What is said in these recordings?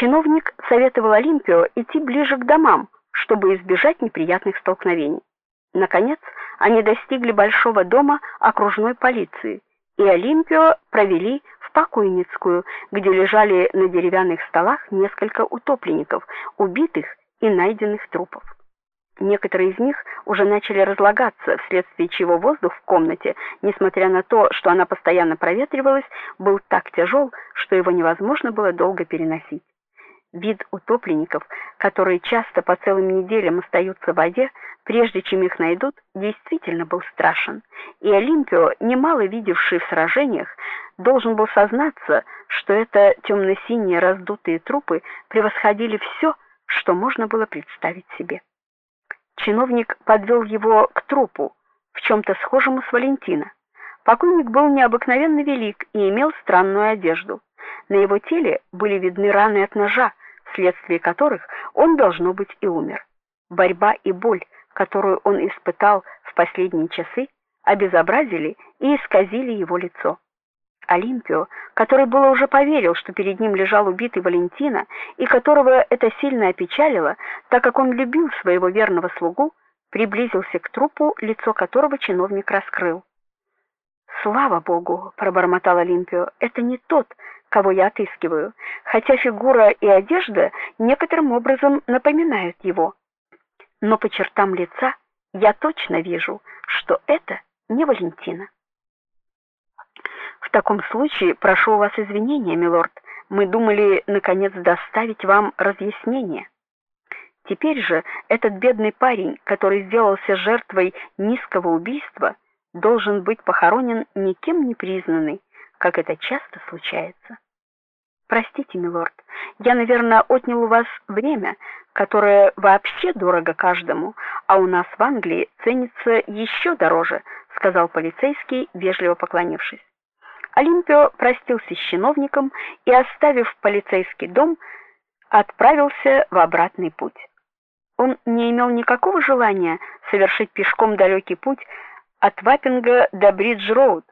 Чиновник советовал Олимпио идти ближе к домам, чтобы избежать неприятных столкновений. Наконец, они достигли большого дома окружной полиции, и Олимпио провели в покойницкую, где лежали на деревянных столах несколько утопленников, убитых и найденных трупов. Некоторые из них уже начали разлагаться, вследствие чего воздух в комнате, несмотря на то, что она постоянно проветривалась, был так тяжел, что его невозможно было долго переносить. Вид утопленников, которые часто по целым неделям остаются в воде, прежде чем их найдут, действительно был страшен. И Олимпио, немало видевший в сражениях, должен был сознаться, что это темно синие раздутые трупы превосходили все, что можно было представить себе. Чиновник подвел его к трупу, в чем то схожему с Валентина. Покойник был необыкновенно велик и имел странную одежду. На его теле были видны раны от ножа, вследствие которых он должно быть и умер. Борьба и боль, которую он испытал в последние часы, обезобразили и исказили его лицо. Олимпио, который было уже поверил, что перед ним лежал убитый Валентина, и которого это сильно опечалило, так как он любил своего верного слугу, приблизился к трупу, лицо которого чиновник раскрыл. "Слава богу", пробормотал Олимпио. "Это не тот, кого я отыскиваю, хотя фигура и одежда некоторым образом напоминают его. Но по чертам лица я точно вижу, что это не Валентина. В таком случае прошу у вас извинения, милорд. Мы думали наконец доставить вам разъяснение. Теперь же этот бедный парень, который сделался жертвой низкого убийства, должен быть похоронен никем не признанный, как это часто случается. Простите, милорд, я, наверное, отнял у вас время, которое вообще дорого каждому, а у нас в Англии ценится еще дороже, сказал полицейский, вежливо поклонившись. Олимпио простился с чиновником и, оставив полицейский дом, отправился в обратный путь. Он не имел никакого желания совершить пешком далекий путь от Ваппинга до Бридж-роуд,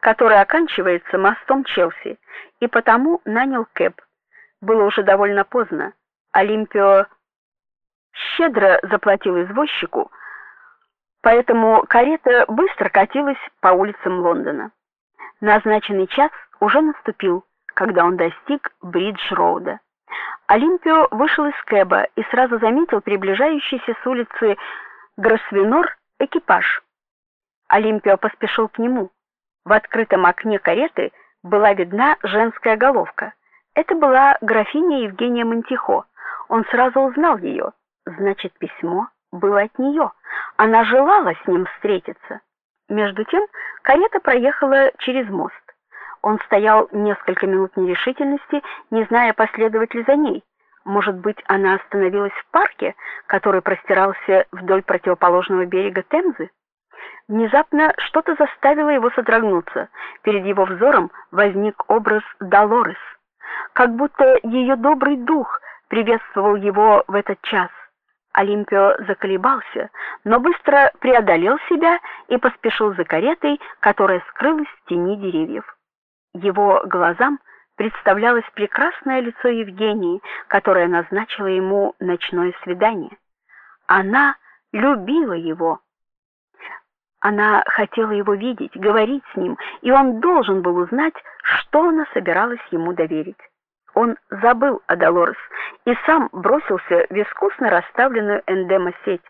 который оканчивается мостом Челси, и потому нанял кэб. Было уже довольно поздно. Олимпио щедро заплатил извозчику, поэтому карета быстро катилась по улицам Лондона. Назначенный час уже наступил, когда он достиг Бридж-роуда. Олимпио вышел из кэба и сразу заметил приближающийся с улицы Гросвенор экипаж. Олимпио поспешил к нему. В открытом окне кареты была видна женская головка. Это была графиня Евгения Монтихо. Он сразу узнал ее. Значит, письмо было от нее. Она желала с ним встретиться. Между тем карета проехала через мост. Он стоял несколько минут нерешительности, не зная, последовать ли за ней. Может быть, она остановилась в парке, который простирался вдоль противоположного берега Темзы? Внезапно что-то заставило его содрогнуться. Перед его взором возник образ Долорес, как будто ее добрый дух приветствовал его в этот час. Олимпио заколебался, но быстро преодолел себя и поспешил за каретой, которая скрылась в тени деревьев. Его глазам представлялось прекрасное лицо Евгении, которая назначила ему ночное свидание. Она любила его. Она хотела его видеть, говорить с ним, и он должен был узнать, что она собиралась ему доверить. Он забыл о Долорес и сам бросился в искусно расставленную эндемо-сеть,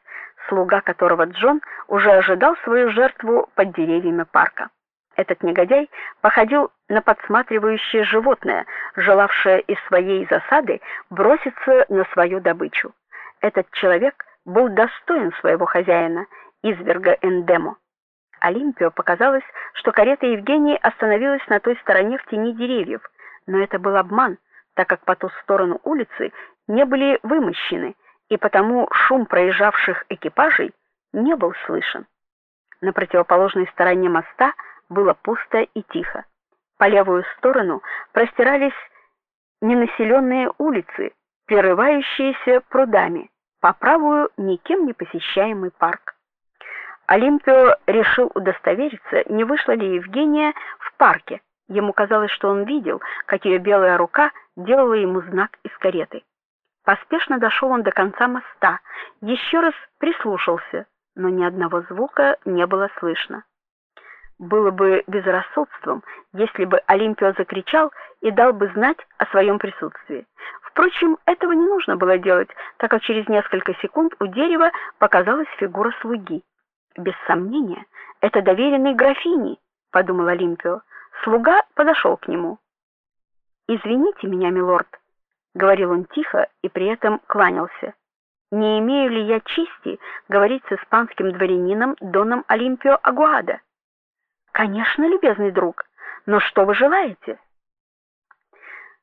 слуга которого Джон уже ожидал свою жертву под деревьями парка. Этот негодяй походил на подсматривающее животное, желавшее из своей засады броситься на свою добычу. Этот человек был достоин своего хозяина, изверга Эндемо. Олимпио показалось, что карета Евгении остановилась на той стороне в тени деревьев, но это был обман так как по ту сторону улицы не были вымощены, и потому шум проезжавших экипажей не был слышен. На противоположной стороне моста было пусто и тихо. По левую сторону простирались ненаселенные улицы, прерывающиеся прудами, по правую никем не посещаемый парк. Олимпио решил удостовериться, не вышла ли Евгения в парке Ему казалось, что он видел, как ее белая рука делала ему знак из кареты. Поспешно дошел он до конца моста, еще раз прислушался, но ни одного звука не было слышно. Было бы безрассудством, если бы Олимпио закричал и дал бы знать о своем присутствии. Впрочем, этого не нужно было делать, так как через несколько секунд у дерева показалась фигура слуги. Без сомнения, это доверенный графини, подумал Олимпио. Слуга подошел к нему. "Извините меня, милорд", говорил он тихо и при этом кланялся. "Не имею ли я чести говорить с испанским дворянином доном Олимпио Агуада?" "Конечно, любезный друг. Но что вы желаете?"